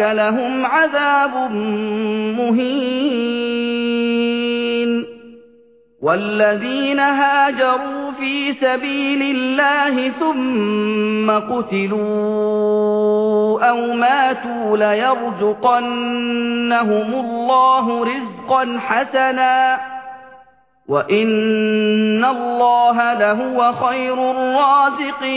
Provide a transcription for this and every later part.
لهم عذاب مهين. والذين هاجروا في سبيل الله ثم قتلوا أو ماتوا ليرزقنهم الله رزقا حسنا. وإن الله لهو خير الرازقين.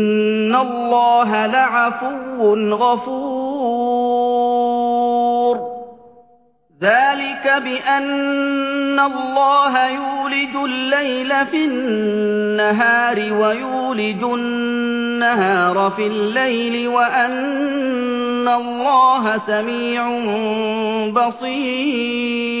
اللَّهَ لَعَفُوٌّ غَفُورٌ. ذلك بأن الله يولد الليل في النهار ويولد النهار في الليل وأن الله سميع بصير.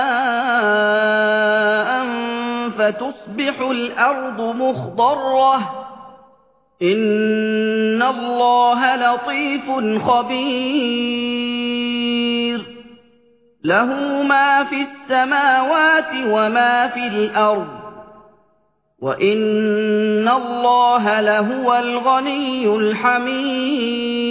فتصبح الأرض مخضرة. إن الله لطيف خبير. له ما في السماوات وما في الأرض. وإن الله لهو الغني الحميد.